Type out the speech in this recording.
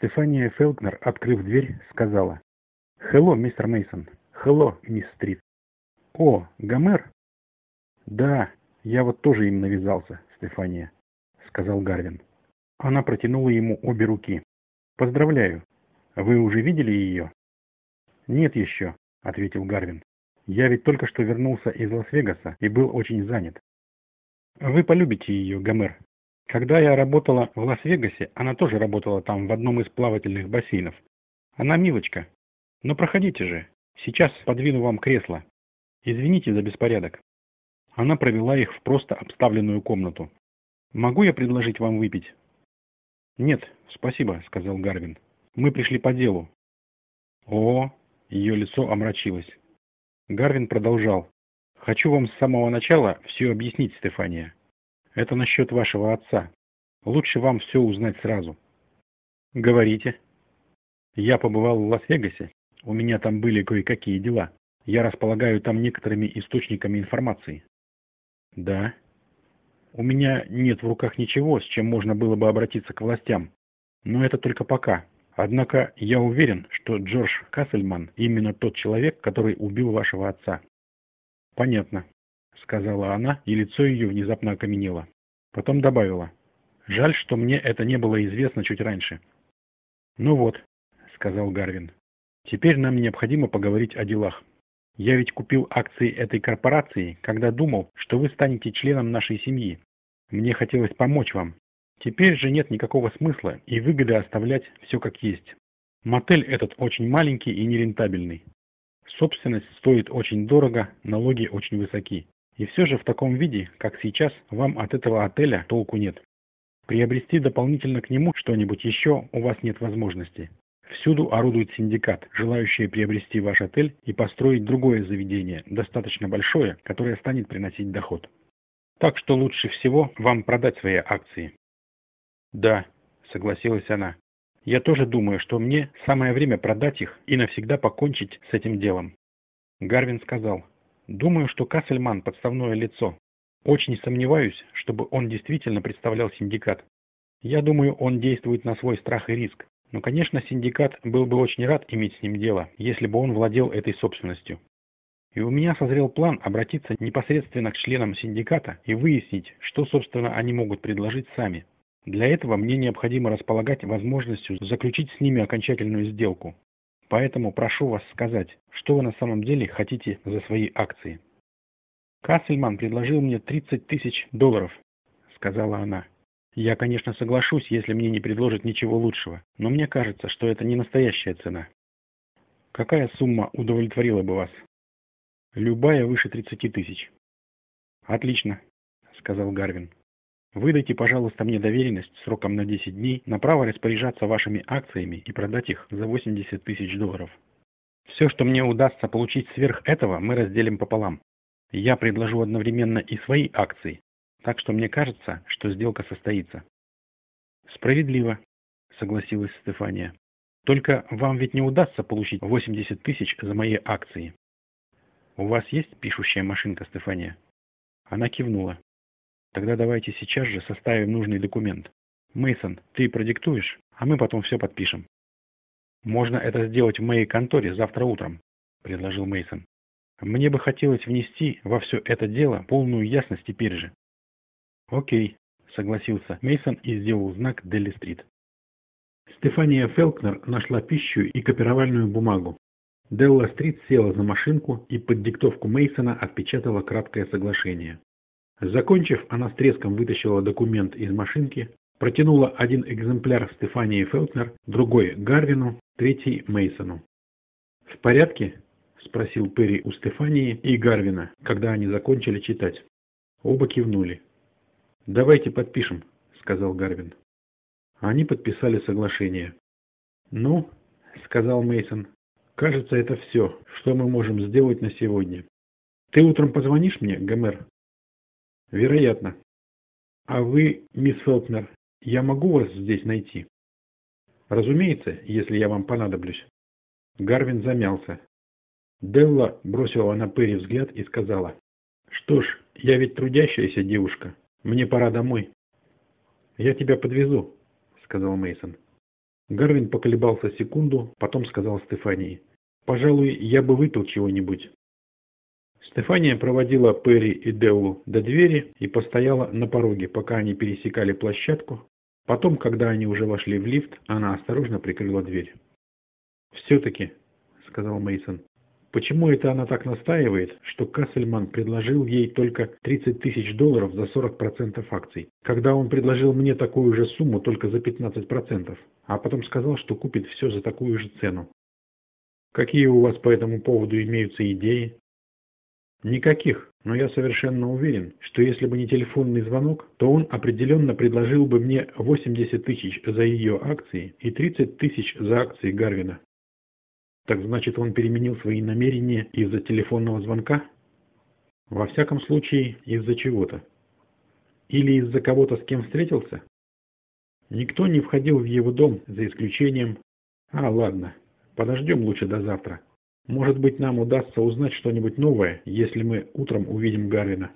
Стефания Фелкнер, открыв дверь, сказала. «Хелло, мистер Мейсон. Хелло, мисс Стрит». «О, Гомер?» «Да, я вот тоже им навязался, Стефания», — сказал Гарвин. Она протянула ему обе руки. «Поздравляю. Вы уже видели ее?» «Нет еще», — ответил Гарвин. «Я ведь только что вернулся из Лас-Вегаса и был очень занят». «Вы полюбите ее, Гомер. Когда я работала в Лас-Вегасе, она тоже работала там в одном из плавательных бассейнов. Она милочка. Но проходите же. Сейчас подвину вам кресло. Извините за беспорядок». Она провела их в просто обставленную комнату. «Могу я предложить вам выпить?» «Нет, спасибо», — сказал Гарвин. «Мы пришли по делу». «О!» — ее лицо омрачилось. Гарвин продолжал. «Хочу вам с самого начала все объяснить, Стефания. Это насчет вашего отца. Лучше вам все узнать сразу». «Говорите». «Я побывал в Лас-Вегасе. У меня там были кое-какие дела. Я располагаю там некоторыми источниками информации». «Да». «У меня нет в руках ничего, с чем можно было бы обратиться к властям. Но это только пока. Однако я уверен, что Джордж Кассельман именно тот человек, который убил вашего отца». «Понятно», — сказала она, и лицо ее внезапно окаменело. Потом добавила. «Жаль, что мне это не было известно чуть раньше». «Ну вот», — сказал Гарвин. «Теперь нам необходимо поговорить о делах. Я ведь купил акции этой корпорации, когда думал, что вы станете членом нашей семьи. Мне хотелось помочь вам. Теперь же нет никакого смысла и выгоды оставлять все как есть. Мотель этот очень маленький и нерентабельный. Собственность стоит очень дорого, налоги очень высоки. И все же в таком виде, как сейчас, вам от этого отеля толку нет. Приобрести дополнительно к нему что-нибудь еще у вас нет возможности. Всюду орудует синдикат, желающий приобрести ваш отель и построить другое заведение, достаточно большое, которое станет приносить доход. Так что лучше всего вам продать свои акции. Да, согласилась она. Я тоже думаю, что мне самое время продать их и навсегда покончить с этим делом. Гарвин сказал, думаю, что Кассельман подставное лицо. Очень сомневаюсь, чтобы он действительно представлял синдикат. Я думаю, он действует на свой страх и риск. Но, конечно, синдикат был бы очень рад иметь с ним дело, если бы он владел этой собственностью. И у меня созрел план обратиться непосредственно к членам синдиката и выяснить, что, собственно, они могут предложить сами. Для этого мне необходимо располагать возможностью заключить с ними окончательную сделку. Поэтому прошу вас сказать, что вы на самом деле хотите за свои акции. Кассельман предложил мне 30 тысяч долларов, сказала она. Я, конечно, соглашусь, если мне не предложат ничего лучшего, но мне кажется, что это не настоящая цена. Какая сумма удовлетворила бы вас? Любая выше 30 тысяч. Отлично, сказал Гарвин. Выдайте, пожалуйста, мне доверенность сроком на 10 дней на право распоряжаться вашими акциями и продать их за 80 тысяч долларов. Все, что мне удастся получить сверх этого, мы разделим пополам. Я предложу одновременно и свои акции, так что мне кажется, что сделка состоится. Справедливо, согласилась Стефания. Только вам ведь не удастся получить 80 тысяч за мои акции. У вас есть пишущая машинка, Стефания? Она кивнула. Тогда давайте сейчас же составим нужный документ. Мейсон, ты продиктуешь, а мы потом все подпишем. Можно это сделать в моей конторе завтра утром, предложил Мейсон. Мне бы хотелось внести во все это дело полную ясность теперь же. «Окей», — согласился Мейсон и сделал знак Делли-стрит. Стефания Фелкнер нашла пищу и копировальную бумагу. Делла Стрит села за машинку и под диктовку Мейсона отпечатала краткое соглашение. Закончив, она с треском вытащила документ из машинки, протянула один экземпляр Стефании Фелкнер, другой Гарвину, третий Мейсону. «В порядке?» – спросил Перри у Стефании и Гарвина, когда они закончили читать. Оба кивнули. «Давайте подпишем», — сказал Гарвин. Они подписали соглашение. «Ну», — сказал Мейсон, — «кажется, это все, что мы можем сделать на сегодня. Ты утром позвонишь мне, Гомер?» «Вероятно». «А вы, мисс Фелкнер, я могу вас здесь найти?» «Разумеется, если я вам понадоблюсь». Гарвин замялся. Делла бросила на Перри взгляд и сказала, «Что ж, я ведь трудящаяся девушка, мне пора домой. Я тебя подвезу, сказал Мейсон. Гарвин поколебался секунду, потом сказал Стефании. «Пожалуй, я бы выпил чего-нибудь». Стефания проводила Перри и Деу до двери и постояла на пороге, пока они пересекали площадку. Потом, когда они уже вошли в лифт, она осторожно прикрыла дверь. «Все-таки», — сказал Мейсон, — «почему это она так настаивает, что Кассельман предложил ей только 30 тысяч долларов за 40% акций, когда он предложил мне такую же сумму только за 15%, а потом сказал, что купит все за такую же цену? Какие у вас по этому поводу имеются идеи?» Никаких, но я совершенно уверен, что если бы не телефонный звонок, то он определенно предложил бы мне 80 тысяч за ее акции и 30 тысяч за акции Гарвина. Так значит, он переменил свои намерения из-за телефонного звонка? Во всяком случае, из-за чего-то. Или из-за кого-то, с кем встретился? Никто не входил в его дом, за исключением... А, ладно, подождем лучше до завтра. Может быть, нам удастся узнать что-нибудь новое, если мы утром увидим Гарвина.